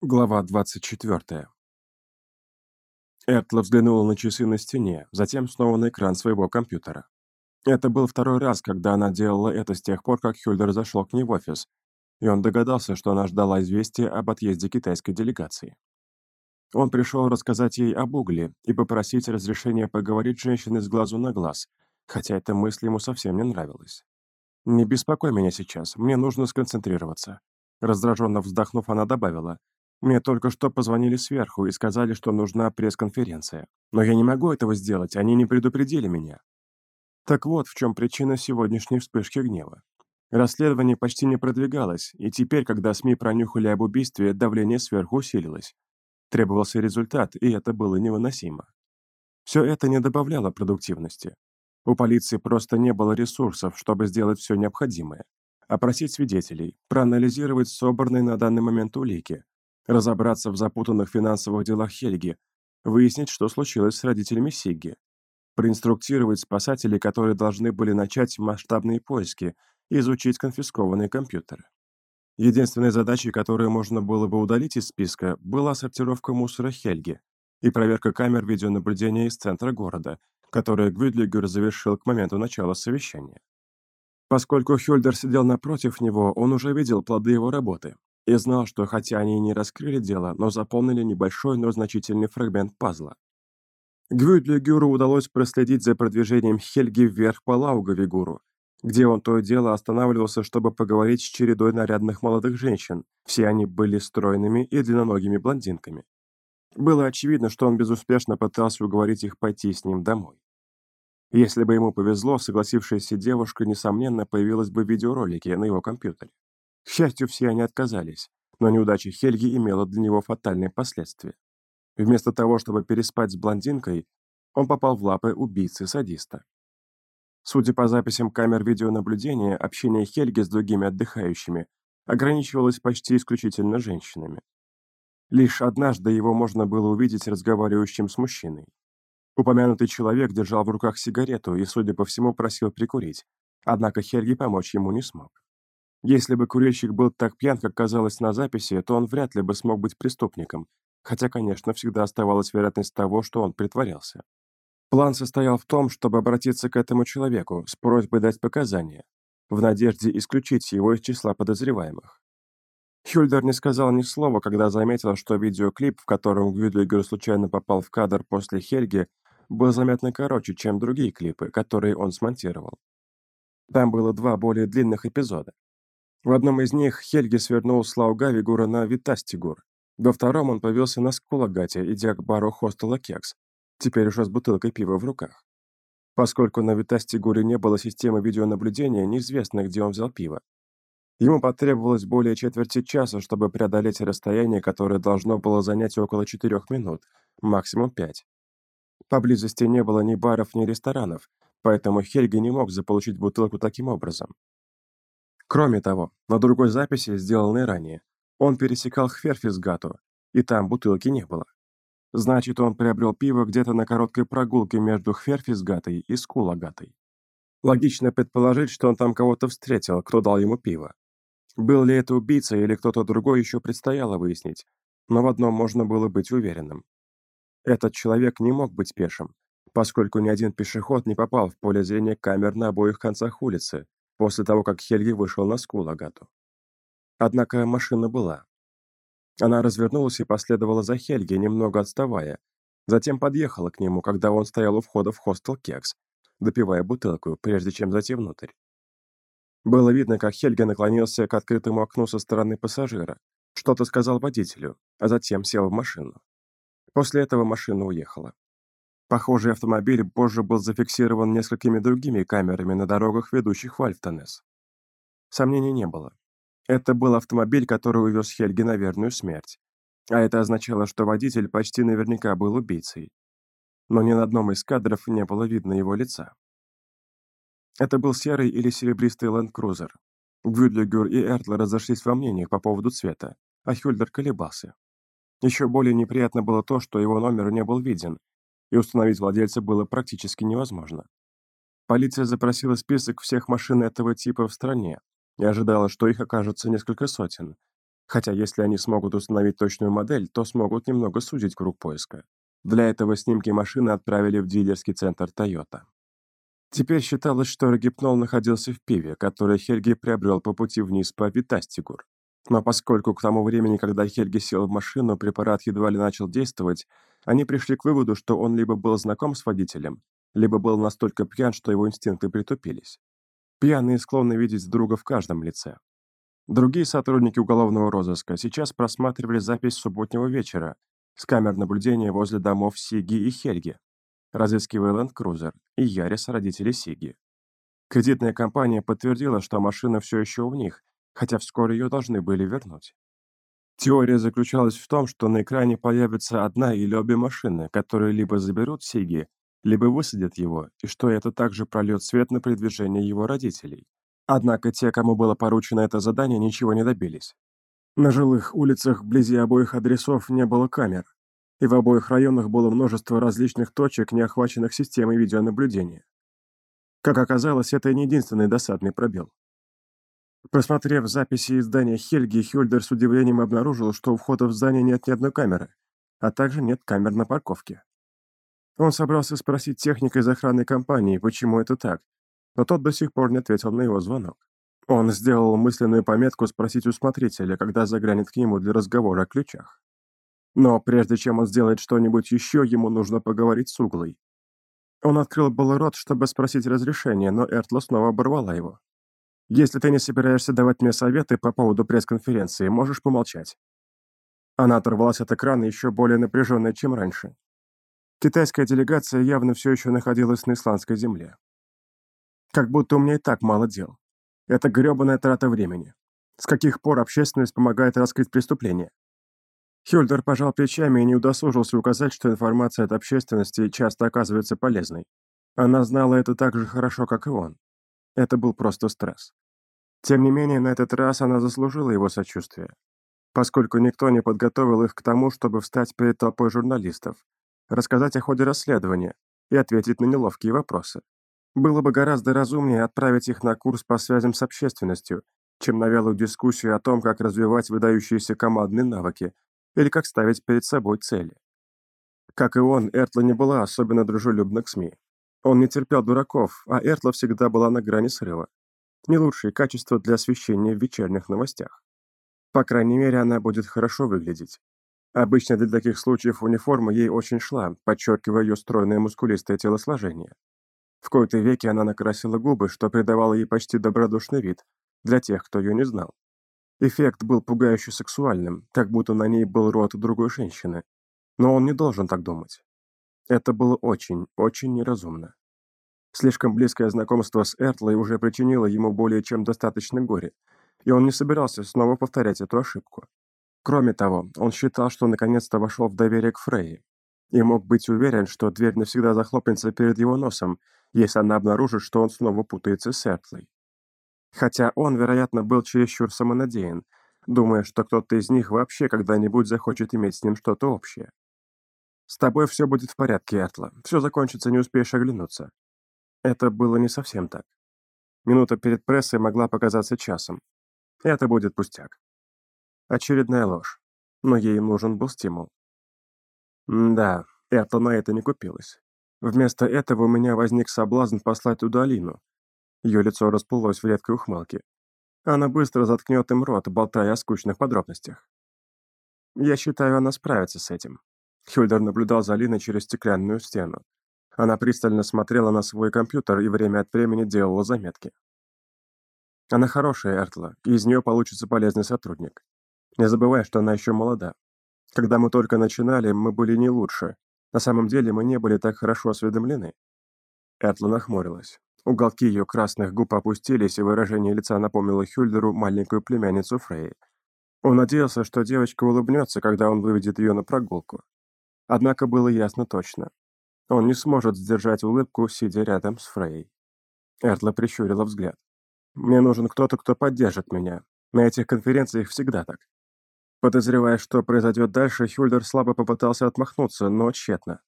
Глава 24. Эртла взглянула на часы на стене, затем снова на экран своего компьютера. Это был второй раз, когда она делала это с тех пор, как Хюльдер зашел к ней в офис, и он догадался, что она ждала известия об отъезде китайской делегации. Он пришел рассказать ей об угле и попросить разрешения поговорить с с глазу на глаз, хотя эта мысль ему совсем не нравилась. «Не беспокой меня сейчас, мне нужно сконцентрироваться». Раздраженно вздохнув, она добавила, мне только что позвонили сверху и сказали, что нужна пресс-конференция. Но я не могу этого сделать, они не предупредили меня. Так вот, в чем причина сегодняшней вспышки гнева. Расследование почти не продвигалось, и теперь, когда СМИ пронюхали об убийстве, давление сверху усилилось. Требовался результат, и это было невыносимо. Все это не добавляло продуктивности. У полиции просто не было ресурсов, чтобы сделать все необходимое. Опросить свидетелей, проанализировать собранные на данный момент улики, разобраться в запутанных финансовых делах Хельги, выяснить, что случилось с родителями Сигги, проинструктировать спасателей, которые должны были начать масштабные поиски, изучить конфискованные компьютеры. Единственной задачей, которую можно было бы удалить из списка, была сортировка мусора Хельги и проверка камер видеонаблюдения из центра города, которые Гвюдлигер завершил к моменту начала совещания. Поскольку Хюльдер сидел напротив него, он уже видел плоды его работы, и знал, что хотя они и не раскрыли дело, но заполнили небольшой, но значительный фрагмент пазла. Гвюдлигюру удалось проследить за продвижением Хельги вверх по Лаугавигуру, где он то и дело останавливался, чтобы поговорить с чередой нарядных молодых женщин. Все они были стройными и длинноногими блондинками. Было очевидно, что он безуспешно пытался уговорить их пойти с ним домой. Если бы ему повезло, согласившаяся девушка, несомненно, появилась бы в видеоролике на его компьютере. К счастью, все они отказались, но неудача Хельги имела для него фатальные последствия. Вместо того, чтобы переспать с блондинкой, он попал в лапы убийцы-садиста. Судя по записям камер видеонаблюдения, общение Хельги с другими отдыхающими ограничивалось почти исключительно женщинами. Лишь однажды его можно было увидеть разговаривающим с мужчиной. Упомянутый человек держал в руках сигарету и, судя по всему, просил прикурить, однако Хельги помочь ему не смог. Если бы курильщик был так пьян, как казалось на записи, то он вряд ли бы смог быть преступником, хотя, конечно, всегда оставалась вероятность того, что он притворялся. План состоял в том, чтобы обратиться к этому человеку с просьбой дать показания, в надежде исключить его из числа подозреваемых. Хюльдер не сказал ни слова, когда заметил, что видеоклип, в котором Гвюдлигер случайно попал в кадр после Хельги, был заметно короче, чем другие клипы, которые он смонтировал. Там было два более длинных эпизода. В одном из них Хельги свернул с Лаугавигура на Витастигур. Во втором он повелся на Скулагате, идя к бару хостела Кекс, теперь уже с бутылкой пива в руках. Поскольку на Витастигуре не было системы видеонаблюдения, неизвестно, где он взял пиво. Ему потребовалось более четверти часа, чтобы преодолеть расстояние, которое должно было занять около четырех минут, максимум пять. Поблизости не было ни баров, ни ресторанов, поэтому Хельги не мог заполучить бутылку таким образом. Кроме того, на другой записи, сделанной ранее, он пересекал Хверфисгату, и там бутылки не было. Значит, он приобрел пиво где-то на короткой прогулке между Хверфисгатой и Скулагатой. Логично предположить, что он там кого-то встретил, кто дал ему пиво. Был ли это убийца или кто-то другой, еще предстояло выяснить, но в одном можно было быть уверенным. Этот человек не мог быть пешим, поскольку ни один пешеход не попал в поле зрения камер на обоих концах улицы, после того, как Хельги вышел на Скулагату. Однако машина была. Она развернулась и последовала за Хельги, немного отставая, затем подъехала к нему, когда он стоял у входа в хостел Кекс, допивая бутылку, прежде чем зайти внутрь. Было видно, как Хельги наклонился к открытому окну со стороны пассажира, что-то сказал водителю, а затем сел в машину. После этого машина уехала. Похожий автомобиль позже был зафиксирован несколькими другими камерами на дорогах, ведущих в Альфтонес. Сомнений не было. Это был автомобиль, который увез Хельги на верную смерть. А это означало, что водитель почти наверняка был убийцей. Но ни на одном из кадров не было видно его лица. Это был серый или серебристый ленд-крузер. Гвюдлигер и Эртл разошлись во мнениях по поводу цвета, а Хюльдер колебался. Еще более неприятно было то, что его номер не был виден, и установить владельца было практически невозможно. Полиция запросила список всех машин этого типа в стране и ожидала, что их окажется несколько сотен. Хотя если они смогут установить точную модель, то смогут немного сузить круг поиска. Для этого снимки машины отправили в дилерский центр Toyota. Теперь считалось, что Рогипнол находился в пиве, которое Хельги приобрел по пути вниз по Витастигур. Но поскольку к тому времени, когда Хельги сел в машину, препарат едва ли начал действовать, они пришли к выводу, что он либо был знаком с водителем, либо был настолько пьян, что его инстинкты притупились. Пьяные склонны видеть друга в каждом лице. Другие сотрудники уголовного розыска сейчас просматривали запись субботнего вечера с камер наблюдения возле домов Сиги и Хельги, разыскивая Land Cruiser и Ярис родителей Сиги. Кредитная компания подтвердила, что машина все еще у них, хотя вскоре ее должны были вернуть. Теория заключалась в том, что на экране появится одна или обе машины, которые либо заберут Сиги, либо высадят его, и что это также прольет свет на передвижение его родителей. Однако те, кому было поручено это задание, ничего не добились. На жилых улицах вблизи обоих адресов не было камер, и в обоих районах было множество различных точек, не охваченных системой видеонаблюдения. Как оказалось, это не единственный досадный пробел. Просмотрев записи из здания Хельги, Хюльдер с удивлением обнаружил, что у входа в здание нет ни одной камеры, а также нет камер на парковке. Он собрался спросить техника из охранной компании, почему это так, но тот до сих пор не ответил на его звонок. Он сделал мысленную пометку спросить у смотрителя, когда заглянет к нему для разговора о ключах. Но прежде чем он сделает что-нибудь еще, ему нужно поговорить с Углой. Он открыл был рот, чтобы спросить разрешения, но Эртла снова оборвала его. «Если ты не собираешься давать мне советы по поводу пресс-конференции, можешь помолчать». Она оторвалась от экрана еще более напряженная, чем раньше. Китайская делегация явно все еще находилась на исландской земле. Как будто у меня и так мало дел. Это гребаная трата времени. С каких пор общественность помогает раскрыть преступление? Хюльдер пожал плечами и не удосужился указать, что информация от общественности часто оказывается полезной. Она знала это так же хорошо, как и он. Это был просто стресс. Тем не менее, на этот раз она заслужила его сочувствие, поскольку никто не подготовил их к тому, чтобы встать перед толпой журналистов, рассказать о ходе расследования и ответить на неловкие вопросы. Было бы гораздо разумнее отправить их на курс по связям с общественностью, чем на вялую дискуссию о том, как развивать выдающиеся командные навыки или как ставить перед собой цели. Как и он, Эртла не была особенно дружелюбна к СМИ. Он не терпел дураков, а Эртла всегда была на грани срыва. Не лучшие качества для освещения в вечерних новостях. По крайней мере, она будет хорошо выглядеть. Обычно для таких случаев униформа ей очень шла, подчеркивая ее стройное мускулистое телосложение. В кои-то веки она накрасила губы, что придавало ей почти добродушный вид, для тех, кто ее не знал. Эффект был пугающе сексуальным, как будто на ней был рот другой женщины. Но он не должен так думать. Это было очень, очень неразумно. Слишком близкое знакомство с Эртлой уже причинило ему более чем достаточно горе, и он не собирался снова повторять эту ошибку. Кроме того, он считал, что наконец-то вошел в доверие к Фрейе, и мог быть уверен, что дверь навсегда захлопнется перед его носом, если она обнаружит, что он снова путается с Эртлой. Хотя он, вероятно, был чересчур самонадеян, думая, что кто-то из них вообще когда-нибудь захочет иметь с ним что-то общее. «С тобой все будет в порядке, Эртла. Все закончится, не успеешь оглянуться». Это было не совсем так. Минута перед прессой могла показаться часом. Это будет пустяк. Очередная ложь. Но ей нужен был стимул. М да, Эртла на это не купилась. Вместо этого у меня возник соблазн послать туда Алину. Ее лицо расплылось в редкой ухмылке. Она быстро заткнет им рот, болтая о скучных подробностях. Я считаю, она справится с этим. Хюльдер наблюдал за Алиной через стеклянную стену. Она пристально смотрела на свой компьютер и время от времени делала заметки. Она хорошая, Эртла, и из нее получится полезный сотрудник. Не забывай, что она еще молода. Когда мы только начинали, мы были не лучше. На самом деле мы не были так хорошо осведомлены. Эртла нахмурилась. Уголки ее красных губ опустились, и выражение лица напомнило Хюльдеру маленькую племянницу Фрей. Он надеялся, что девочка улыбнется, когда он выведет ее на прогулку. Однако было ясно точно. Он не сможет сдержать улыбку, сидя рядом с Фрей. Эртла прищурила взгляд. «Мне нужен кто-то, кто поддержит меня. На этих конференциях всегда так. Подозревая, что произойдет дальше, Хюльдер слабо попытался отмахнуться, но тщетно.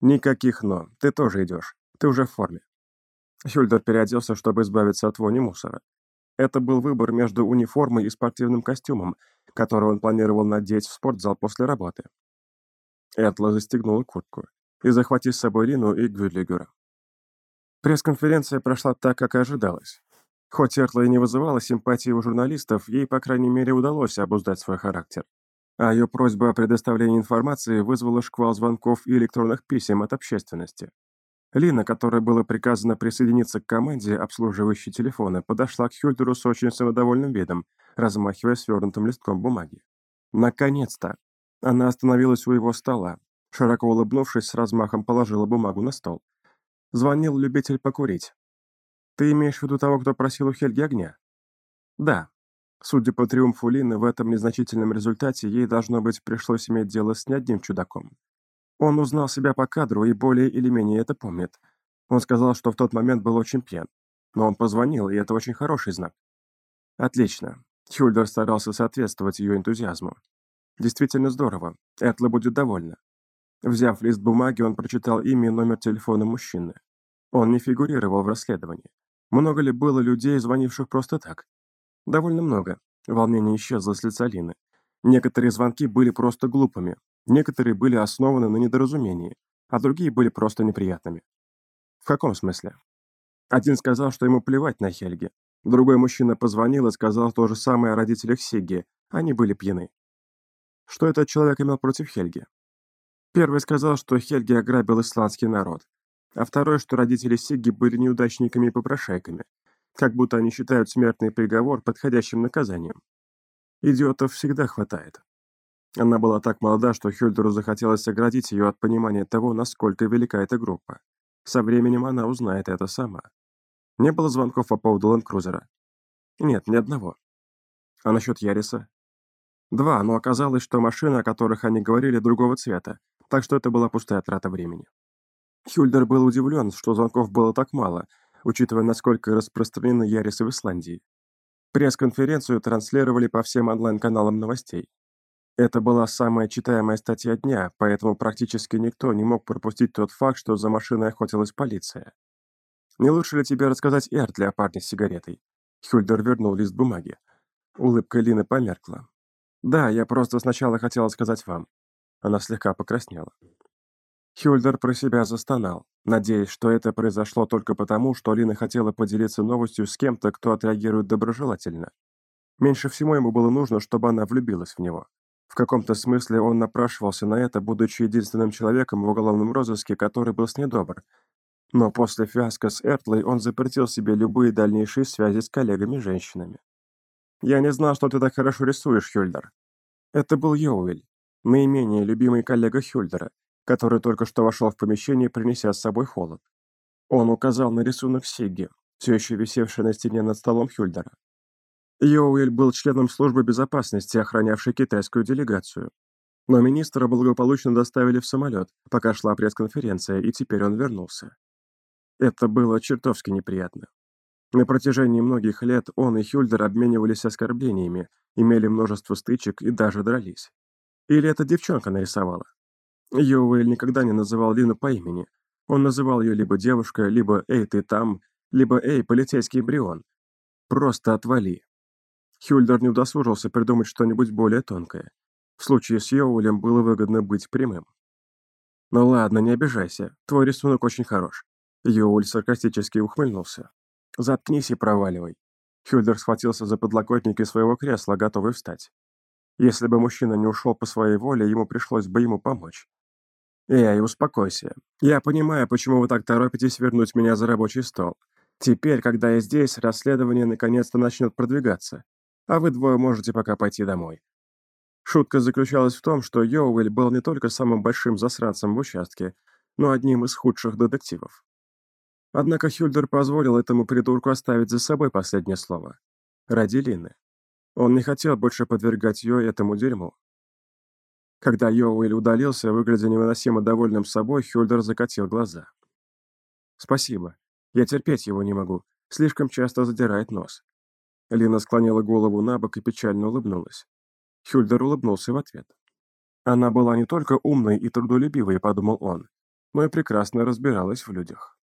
«Никаких «но». Ты тоже идешь. Ты уже в форме». Хюльдер переоделся, чтобы избавиться от вони мусора. Это был выбор между униформой и спортивным костюмом, которую он планировал надеть в спортзал после работы. Этла застегнула куртку и захватив с собой Рину и Гвюдлигера. Пресс-конференция прошла так, как и ожидалось. Хоть Эртла и не вызывала симпатии у журналистов, ей, по крайней мере, удалось обуздать свой характер. А ее просьба о предоставлении информации вызвала шквал звонков и электронных писем от общественности. Лина, которой было приказано присоединиться к команде, обслуживающей телефоны, подошла к Хюльтеру с очень самодовольным видом, размахивая свернутым листком бумаги. Наконец-то! Она остановилась у его стола, широко улыбнувшись, с размахом положила бумагу на стол. Звонил любитель покурить. «Ты имеешь в виду того, кто просил у Хельги огня?» «Да». Судя по триумфу Лины, в этом незначительном результате ей, должно быть, пришлось иметь дело с не одним чудаком. Он узнал себя по кадру и более или менее это помнит. Он сказал, что в тот момент был очень пьян. Но он позвонил, и это очень хороший знак. Отлично. Хюльдер старался соответствовать ее энтузиазму. Действительно здорово. Этла будет довольна. Взяв лист бумаги, он прочитал имя и номер телефона мужчины. Он не фигурировал в расследовании. Много ли было людей, звонивших просто так? Довольно много. Волнение исчезло с лица Лины. Некоторые звонки были просто глупыми, Некоторые были основаны на недоразумении, а другие были просто неприятными. В каком смысле? Один сказал, что ему плевать на Хельги. Другой мужчина позвонил и сказал то же самое о родителях Сигги. Они были пьяны. Что этот человек имел против Хельги? Первый сказал, что Хельги ограбил исландский народ, а второй, что родители Сигги были неудачниками и попрошайками, как будто они считают смертный приговор подходящим наказанием. Идиотов всегда хватает. Она была так молода, что Хюльдеру захотелось оградить ее от понимания того, насколько велика эта группа. Со временем она узнает это сама. Не было звонков по поводу Ленд-Крузера? Нет, ни одного. А насчет Яриса? Два, но оказалось, что машины, о которых они говорили, другого цвета, так что это была пустая трата времени. Хюльдер был удивлен, что звонков было так мало, учитывая, насколько распространены Ярисы в Исландии. Пресс-конференцию транслировали по всем онлайн-каналам новостей. Это была самая читаемая статья дня, поэтому практически никто не мог пропустить тот факт, что за машиной охотилась полиция. «Не лучше ли тебе рассказать Эртли о парне с сигаретой?» Хюльдер вернул лист бумаги. Улыбка Лины померкла. «Да, я просто сначала хотела сказать вам». Она слегка покраснела. Хюльдер про себя застонал, надеясь, что это произошло только потому, что Лина хотела поделиться новостью с кем-то, кто отреагирует доброжелательно. Меньше всего ему было нужно, чтобы она влюбилась в него. В каком-то смысле он напрашивался на это, будучи единственным человеком в уголовном розыске, который был с ней добр. Но после фиаско с Эртлой он запретил себе любые дальнейшие связи с коллегами-женщинами. «Я не знал, что ты так хорошо рисуешь, Хюльдер». Это был Йоуэль, наименее любимый коллега Хюльдера, который только что вошел в помещение, принеся с собой холод. Он указал на рисунок Сигги, все еще висевший на стене над столом Хюльдера. Йоуэль был членом службы безопасности, охранявшей китайскую делегацию. Но министра благополучно доставили в самолет, пока шла пресс-конференция, и теперь он вернулся. Это было чертовски неприятно. На протяжении многих лет он и Хюльдер обменивались оскорблениями, имели множество стычек и даже дрались. Или эта девчонка нарисовала? Йоуэль никогда не называл Лину по имени. Он называл ее либо девушка, либо «Эй, ты там», либо «Эй, полицейский эмбрион». Просто отвали. Хюльдер не удосужился придумать что-нибудь более тонкое. В случае с Йоулем было выгодно быть прямым. «Ну ладно, не обижайся, твой рисунок очень хорош». Йоуль саркастически ухмыльнулся. «Заткнись и проваливай». Хюльдер схватился за подлокотники своего кресла, готовый встать. Если бы мужчина не ушел по своей воле, ему пришлось бы ему помочь. «Эй, успокойся. Я понимаю, почему вы так торопитесь вернуть меня за рабочий стол. Теперь, когда я здесь, расследование наконец-то начнет продвигаться а вы двое можете пока пойти домой». Шутка заключалась в том, что Йоуэль был не только самым большим засранцем в участке, но одним из худших детективов. Однако Хюльдер позволил этому придурку оставить за собой последнее слово. Ради Лины. Он не хотел больше подвергать ее этому дерьму. Когда Йоуэль удалился, выглядя невыносимо довольным собой, Хюльдер закатил глаза. «Спасибо. Я терпеть его не могу. Слишком часто задирает нос. Лина склонила голову на бок и печально улыбнулась. Хюльдер улыбнулся в ответ. Она была не только умной и трудолюбивой, подумал он, но и прекрасно разбиралась в людях.